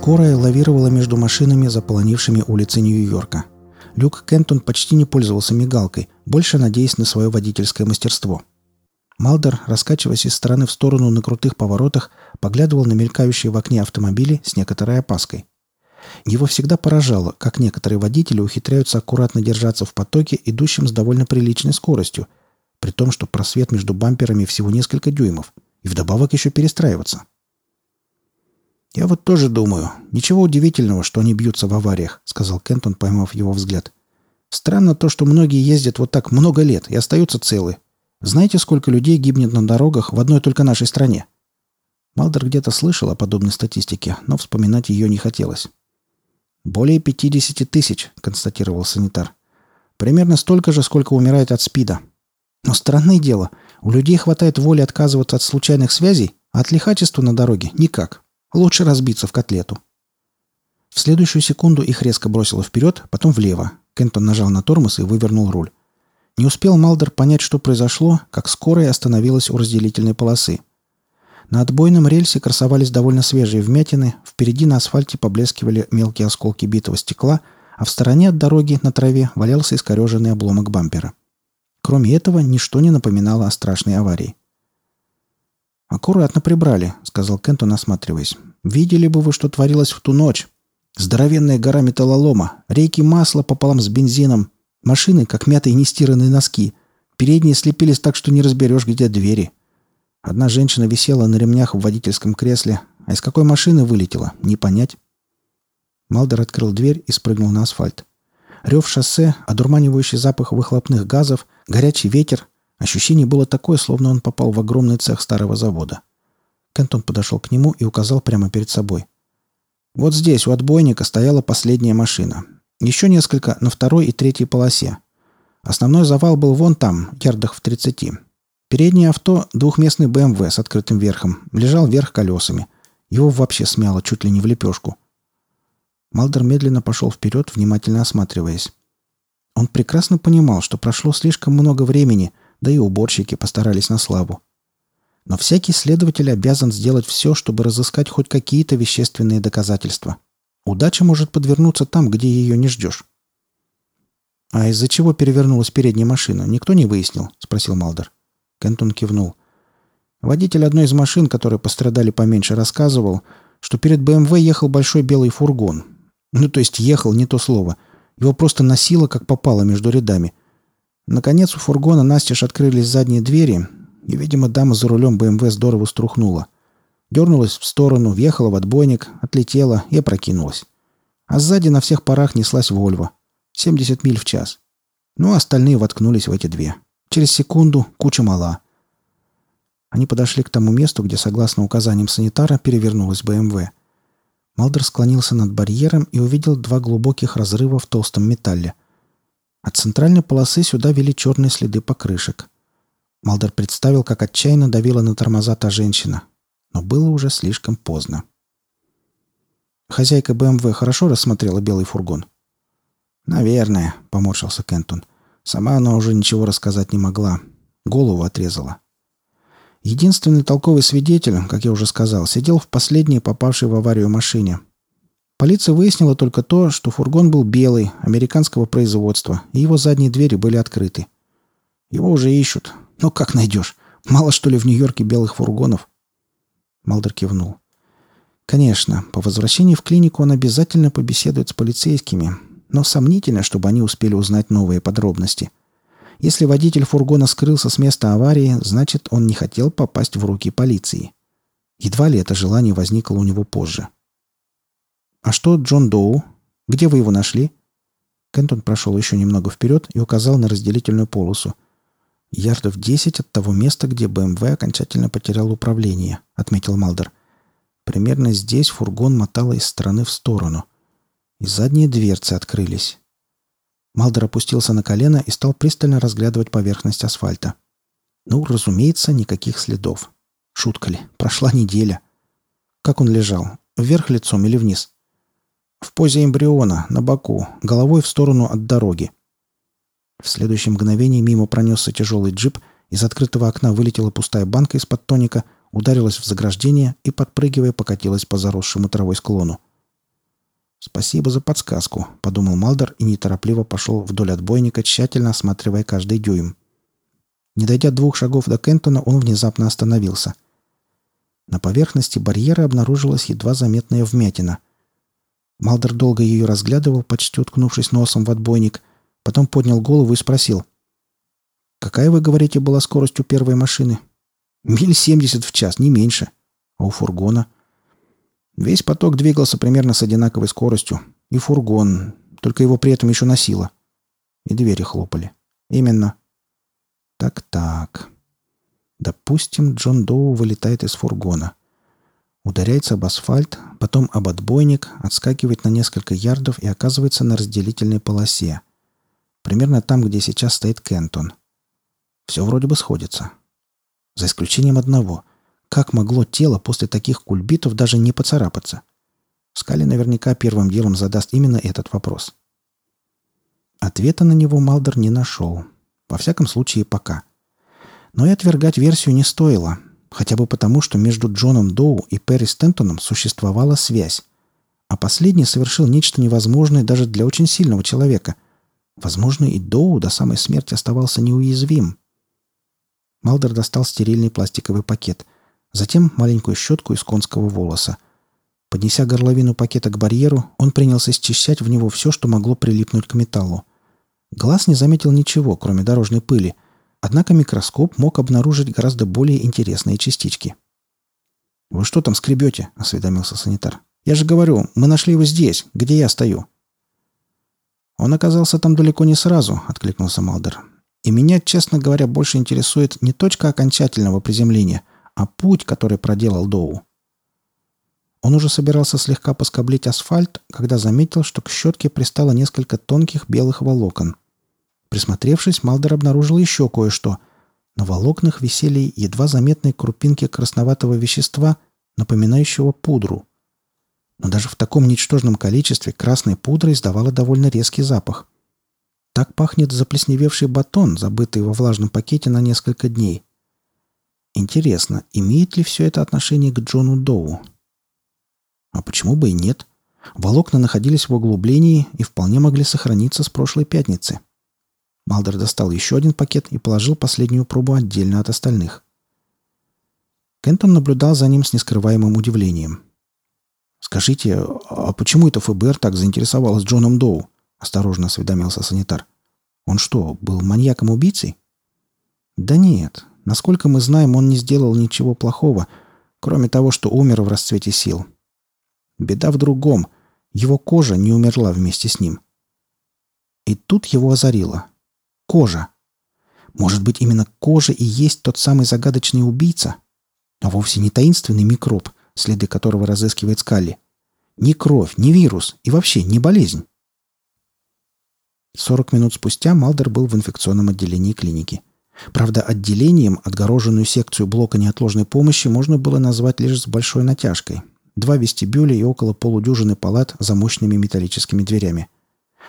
Скорая лавировала между машинами, заполонившими улицы Нью-Йорка. Люк Кентон почти не пользовался мигалкой, больше надеясь на свое водительское мастерство. Малдер, раскачиваясь из стороны в сторону на крутых поворотах, поглядывал на мелькающие в окне автомобили с некоторой опаской. Его всегда поражало, как некоторые водители ухитряются аккуратно держаться в потоке, идущем с довольно приличной скоростью, при том, что просвет между бамперами всего несколько дюймов, и вдобавок еще перестраиваться. «Я вот тоже думаю. Ничего удивительного, что они бьются в авариях», — сказал Кентон, поймав его взгляд. «Странно то, что многие ездят вот так много лет и остаются целы. Знаете, сколько людей гибнет на дорогах в одной только нашей стране?» Малдер где-то слышал о подобной статистике, но вспоминать ее не хотелось. «Более 50 тысяч», — констатировал санитар. «Примерно столько же, сколько умирает от СПИДа. Но странное дело, у людей хватает воли отказываться от случайных связей, а от лихачества на дороге — никак. Лучше разбиться в котлету. В следующую секунду их резко бросило вперед, потом влево. Кентон нажал на тормоз и вывернул руль. Не успел Малдер понять, что произошло, как скорая остановилась у разделительной полосы. На отбойном рельсе красовались довольно свежие вмятины, впереди на асфальте поблескивали мелкие осколки битого стекла, а в стороне от дороги на траве валялся искореженный обломок бампера. Кроме этого, ничто не напоминало о страшной аварии. «Аккуратно прибрали», — сказал Кентон, осматриваясь. «Видели бы вы, что творилось в ту ночь. Здоровенная гора металлолома, рейки масла пополам с бензином, машины, как мятые нестиранные носки. Передние слепились так, что не разберешь, где двери. Одна женщина висела на ремнях в водительском кресле, а из какой машины вылетела, не понять». Малдер открыл дверь и спрыгнул на асфальт. Рев шоссе, одурманивающий запах выхлопных газов, горячий ветер, Ощущение было такое, словно он попал в огромный цех старого завода. Кентон подошел к нему и указал прямо перед собой. Вот здесь, у отбойника, стояла последняя машина. Еще несколько на второй и третьей полосе. Основной завал был вон там, ярдах в 30. Переднее авто, двухместный БМВ с открытым верхом, лежал вверх колесами. Его вообще смяло чуть ли не в лепешку. Малдер медленно пошел вперед, внимательно осматриваясь. Он прекрасно понимал, что прошло слишком много времени, да и уборщики постарались на славу. Но всякий следователь обязан сделать все, чтобы разыскать хоть какие-то вещественные доказательства. Удача может подвернуться там, где ее не ждешь. «А из-за чего перевернулась передняя машина, никто не выяснил?» — спросил Малдер. Кентон кивнул. Водитель одной из машин, которые пострадали поменьше, рассказывал, что перед БМВ ехал большой белый фургон. Ну, то есть ехал, не то слово. Его просто носило, как попало между рядами. Наконец у фургона настежь открылись задние двери, и, видимо, дама за рулем БМВ здорово струхнула. Дернулась в сторону, въехала в отбойник, отлетела и опрокинулась. А сзади на всех парах неслась Вольво. 70 миль в час. Ну, а остальные воткнулись в эти две. Через секунду куча мала. Они подошли к тому месту, где, согласно указаниям санитара, перевернулась БМВ. Малдер склонился над барьером и увидел два глубоких разрыва в толстом металле. От центральной полосы сюда вели черные следы покрышек. Малдер представил, как отчаянно давила на тормоза та женщина. Но было уже слишком поздно. Хозяйка БМВ хорошо рассмотрела белый фургон. «Наверное», — поморщился Кентон. «Сама она уже ничего рассказать не могла. Голову отрезала». Единственный толковый свидетель, как я уже сказал, сидел в последней попавшей в аварию машине. Полиция выяснила только то, что фургон был белый, американского производства, и его задние двери были открыты. Его уже ищут. Но как найдешь? Мало что ли в Нью-Йорке белых фургонов? Малдер кивнул. Конечно, по возвращении в клинику он обязательно побеседует с полицейскими, но сомнительно, чтобы они успели узнать новые подробности. Если водитель фургона скрылся с места аварии, значит, он не хотел попасть в руки полиции. Едва ли это желание возникло у него позже. — «А что Джон Доу? Где вы его нашли?» Кентон прошел еще немного вперед и указал на разделительную полосу. «Ярдов десять от того места, где БМВ окончательно потерял управление», — отметил Малдер. «Примерно здесь фургон мотало из стороны в сторону. И задние дверцы открылись». Малдер опустился на колено и стал пристально разглядывать поверхность асфальта. Ну, разумеется, никаких следов. Шутка ли? Прошла неделя. Как он лежал? Вверх лицом или вниз? В позе эмбриона, на боку, головой в сторону от дороги. В следующее мгновение мимо пронесся тяжелый джип, из открытого окна вылетела пустая банка из-под тоника, ударилась в заграждение и, подпрыгивая, покатилась по заросшему травой склону. «Спасибо за подсказку», — подумал Малдер и неторопливо пошел вдоль отбойника, тщательно осматривая каждый дюйм. Не дойдя двух шагов до Кентона, он внезапно остановился. На поверхности барьера обнаружилась едва заметная вмятина. Малдер долго ее разглядывал, почти уткнувшись носом в отбойник, потом поднял голову и спросил. «Какая, вы говорите, была скорость у первой машины?» «Миль семьдесят в час, не меньше. А у фургона?» Весь поток двигался примерно с одинаковой скоростью. И фургон, только его при этом еще носило. И двери хлопали. Именно. Так-так. Допустим, Джон Доу вылетает из фургона. Ударяется об асфальт, потом об отбойник, отскакивает на несколько ярдов и оказывается на разделительной полосе. Примерно там, где сейчас стоит Кентон. Все вроде бы сходится. За исключением одного. Как могло тело после таких кульбитов даже не поцарапаться? Скали наверняка первым делом задаст именно этот вопрос. Ответа на него Малдер не нашел. Во всяком случае, пока. Но и отвергать версию не стоило. Хотя бы потому, что между Джоном Доу и Перри Стентоном существовала связь. А последний совершил нечто невозможное даже для очень сильного человека. Возможно, и Доу до самой смерти оставался неуязвим. Малдер достал стерильный пластиковый пакет – затем маленькую щетку из конского волоса. Поднеся горловину пакета к барьеру, он принялся счищать в него все, что могло прилипнуть к металлу. Глаз не заметил ничего, кроме дорожной пыли, однако микроскоп мог обнаружить гораздо более интересные частички. «Вы что там скребете?» — осведомился санитар. «Я же говорю, мы нашли его здесь, где я стою». «Он оказался там далеко не сразу», — откликнулся Малдер. «И меня, честно говоря, больше интересует не точка окончательного приземления, а путь, который проделал Доу. Он уже собирался слегка поскоблить асфальт, когда заметил, что к щетке пристало несколько тонких белых волокон. Присмотревшись, Малдер обнаружил еще кое-что. На волокнах висели едва заметные крупинки красноватого вещества, напоминающего пудру. Но даже в таком ничтожном количестве красная пудра издавала довольно резкий запах. Так пахнет заплесневевший батон, забытый во влажном пакете на несколько дней. Интересно, имеет ли все это отношение к Джону Доу? А почему бы и нет? Волокна находились в углублении и вполне могли сохраниться с прошлой пятницы. Малдер достал еще один пакет и положил последнюю пробу отдельно от остальных. Кентон наблюдал за ним с нескрываемым удивлением. «Скажите, а почему это ФБР так заинтересовалось Джоном Доу?» – осторожно осведомился санитар. «Он что, был маньяком-убийцей?» «Да нет, Насколько мы знаем, он не сделал ничего плохого, кроме того, что умер в расцвете сил. Беда в другом. Его кожа не умерла вместе с ним. И тут его озарило. Кожа. Может быть, именно кожа и есть тот самый загадочный убийца? А вовсе не таинственный микроб, следы которого разыскивает Скалли. Ни кровь, ни вирус и вообще не болезнь. Сорок минут спустя Малдер был в инфекционном отделении клиники. Правда, отделением отгороженную секцию блока неотложной помощи можно было назвать лишь с большой натяжкой. Два вестибюля и около полудюжины палат за мощными металлическими дверями.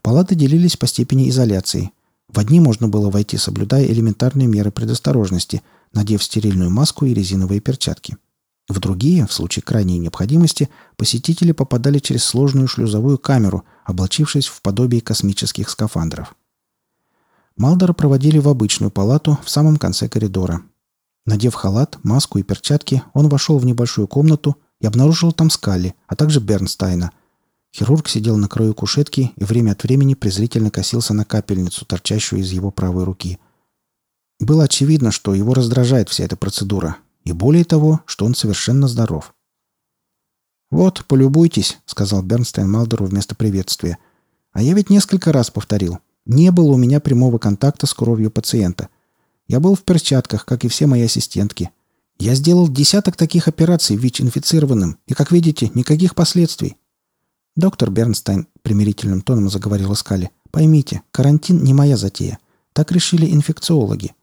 Палаты делились по степени изоляции. В одни можно было войти, соблюдая элементарные меры предосторожности, надев стерильную маску и резиновые перчатки. В другие, в случае крайней необходимости, посетители попадали через сложную шлюзовую камеру, облачившись в подобие космических скафандров. Малдора проводили в обычную палату в самом конце коридора. Надев халат, маску и перчатки, он вошел в небольшую комнату и обнаружил там Скалли, а также Бернстайна. Хирург сидел на краю кушетки и время от времени презрительно косился на капельницу, торчащую из его правой руки. Было очевидно, что его раздражает вся эта процедура, и более того, что он совершенно здоров. «Вот, полюбуйтесь», — сказал Бернстайн Малдору вместо приветствия. «А я ведь несколько раз повторил. Не было у меня прямого контакта с кровью пациента. Я был в перчатках, как и все мои ассистентки. Я сделал десяток таких операций ВИЧ-инфицированным, и, как видите, никаких последствий. Доктор Бернстайн примирительным тоном заговорила Скали. Поймите, карантин не моя затея. Так решили инфекциологи.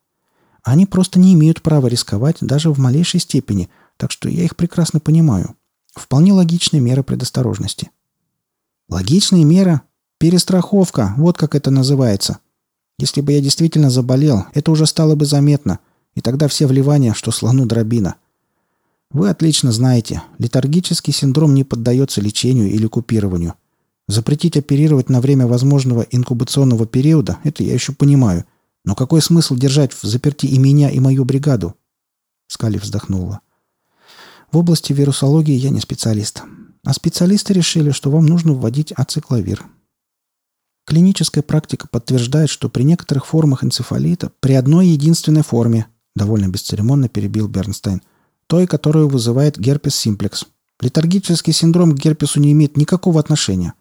Они просто не имеют права рисковать даже в малейшей степени, так что я их прекрасно понимаю. Вполне логичная мера предосторожности. Логичная мера? Перестраховка, вот как это называется. Если бы я действительно заболел, это уже стало бы заметно, и тогда все вливания, что слону дробина. Вы отлично знаете, летаргический синдром не поддается лечению или купированию. Запретить оперировать на время возможного инкубационного периода – это я еще понимаю. Но какой смысл держать в заперти и меня, и мою бригаду?» Скали вздохнула. «В области вирусологии я не специалист. А специалисты решили, что вам нужно вводить ацикловир. Клиническая практика подтверждает, что при некоторых формах энцефалита, при одной единственной форме, довольно бесцеремонно перебил Бернстайн, той, которую вызывает герпес симплекс. Летаргический синдром к герпесу не имеет никакого отношения.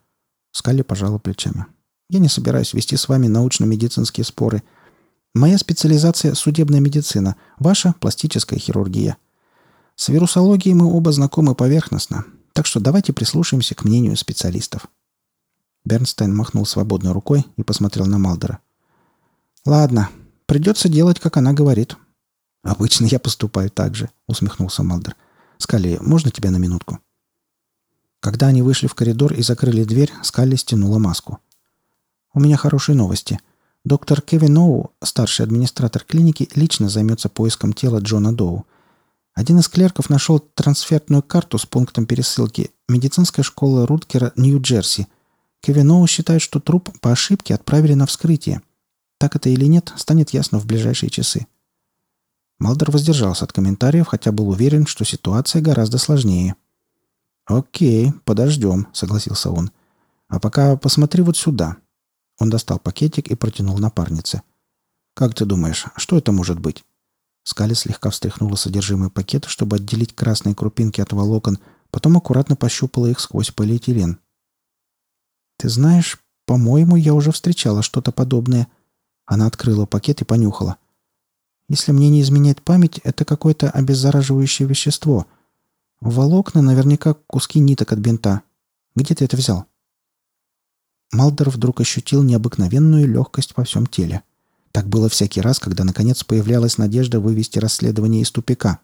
Скалли пожала плечами. Я не собираюсь вести с вами научно-медицинские споры. Моя специализация – судебная медицина, ваша – пластическая хирургия. С вирусологией мы оба знакомы поверхностно, так что давайте прислушаемся к мнению специалистов. Бернстайн махнул свободной рукой и посмотрел на Малдера. «Ладно, придется делать, как она говорит». «Обычно я поступаю так же», — усмехнулся Малдер. «Скалли, можно тебя на минутку?» Когда они вышли в коридор и закрыли дверь, Скалли стянула маску. «У меня хорошие новости. Доктор Кевин Ноу, старший администратор клиники, лично займется поиском тела Джона Доу. Один из клерков нашел трансфертную карту с пунктом пересылки «Медицинская школа Руткера, Нью-Джерси». Кевин Ноу считает, что труп по ошибке отправили на вскрытие. Так это или нет, станет ясно в ближайшие часы. Малдер воздержался от комментариев, хотя был уверен, что ситуация гораздо сложнее. «Окей, подождем», — согласился он. «А пока посмотри вот сюда». Он достал пакетик и протянул напарнице. «Как ты думаешь, что это может быть?» Скали слегка встряхнула содержимое пакета, чтобы отделить красные крупинки от волокон, потом аккуратно пощупала их сквозь полиэтилен. «Ты знаешь, по-моему, я уже встречала что-то подобное». Она открыла пакет и понюхала. «Если мне не изменяет память, это какое-то обеззараживающее вещество. Волокна наверняка куски ниток от бинта. Где ты это взял?» Малдер вдруг ощутил необыкновенную легкость во всем теле. Так было всякий раз, когда наконец появлялась надежда вывести расследование из тупика.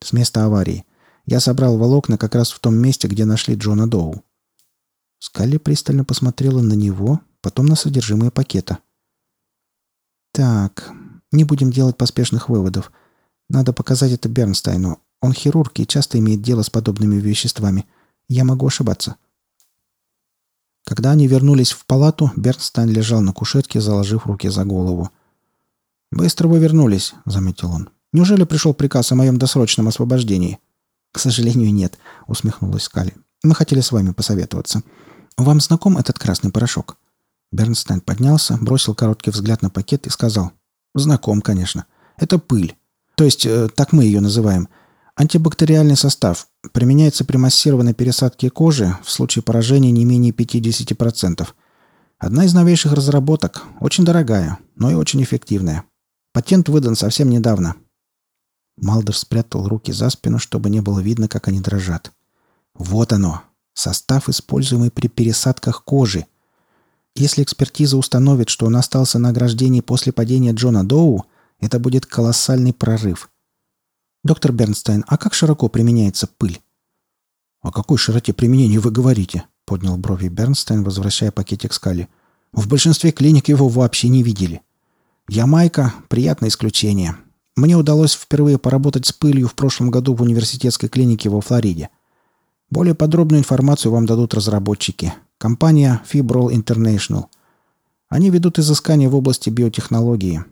С места аварии. Я собрал волокна как раз в том месте, где нашли Джона Доу. Скалли пристально посмотрела на него, потом на содержимое пакета. «Так, не будем делать поспешных выводов. Надо показать это Бернстайну. Он хирург и часто имеет дело с подобными веществами. Я могу ошибаться». Когда они вернулись в палату, Бернстайн лежал на кушетке, заложив руки за голову. «Быстро вы вернулись», — заметил он. «Неужели пришел приказ о моем досрочном освобождении?» «К сожалению, нет», — усмехнулась Скали. «Мы хотели с вами посоветоваться. Вам знаком этот красный порошок?» Бернстайн поднялся, бросил короткий взгляд на пакет и сказал. «Знаком, конечно. Это пыль. То есть, э, так мы ее называем. Антибактериальный состав. Применяется при массированной пересадке кожи в случае поражения не менее 50%. Одна из новейших разработок. Очень дорогая, но и очень эффективная. Патент выдан совсем недавно. Малдер спрятал руки за спину, чтобы не было видно, как они дрожат. Вот оно. Состав, используемый при пересадках кожи. Если экспертиза установит, что он остался на ограждении после падения Джона Доу, это будет колоссальный прорыв. «Доктор Бернстайн, а как широко применяется пыль?» «О какой широте применения вы говорите?» — поднял брови Бернстайн, возвращая пакетик скали. «В большинстве клиник его вообще не видели. Ямайка — приятное исключение. Мне удалось впервые поработать с пылью в прошлом году в университетской клинике во Флориде. Более подробную информацию вам дадут разработчики. Компания Fibrol International. Они ведут изыскания в области биотехнологии.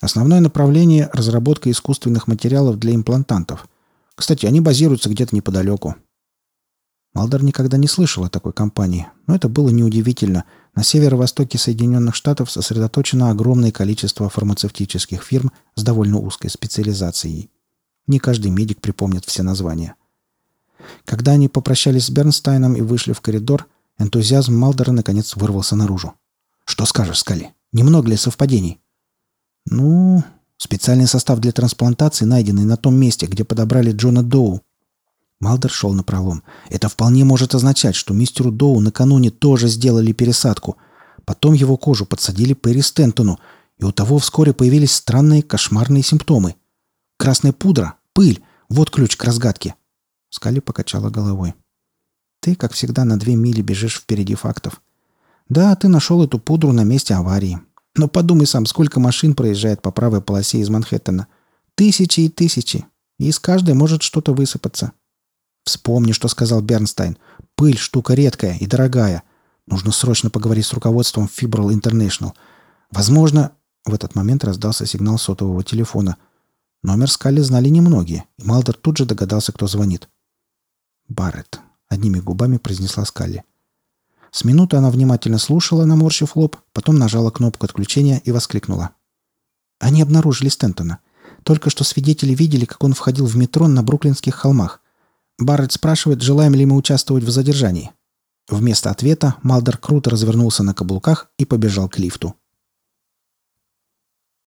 Основное направление – разработка искусственных материалов для имплантантов. Кстати, они базируются где-то неподалеку. Малдер никогда не слышал о такой компании, но это было неудивительно. На северо-востоке Соединенных Штатов сосредоточено огромное количество фармацевтических фирм с довольно узкой специализацией. Не каждый медик припомнит все названия. Когда они попрощались с Бернстайном и вышли в коридор, энтузиазм Малдера наконец вырвался наружу. «Что скажешь, Скали? Немного ли совпадений?» «Ну, специальный состав для трансплантации, найденный на том месте, где подобрали Джона Доу». Малдер шел на пролом. «Это вполне может означать, что мистеру Доу накануне тоже сделали пересадку. Потом его кожу подсадили Перри Стентону, и у того вскоре появились странные кошмарные симптомы. Красная пудра, пыль — вот ключ к разгадке». Скали покачала головой. «Ты, как всегда, на две мили бежишь впереди фактов. Да, ты нашел эту пудру на месте аварии. Но подумай сам, сколько машин проезжает по правой полосе из Манхэттена. Тысячи и тысячи. И из каждой может что-то высыпаться. Вспомни, что сказал Бернстайн. Пыль – штука редкая и дорогая. Нужно срочно поговорить с руководством Fibral International. Возможно...» В этот момент раздался сигнал сотового телефона. Номер Скалли знали немногие, и Малдер тут же догадался, кто звонит. «Барретт», — одними губами произнесла Скалли. С минуты она внимательно слушала, наморщив лоб, потом нажала кнопку отключения и воскликнула. «Они обнаружили Стентона. Только что свидетели видели, как он входил в метро на Бруклинских холмах. Барретт спрашивает, желаем ли мы участвовать в задержании. Вместо ответа Малдер круто развернулся на каблуках и побежал к лифту.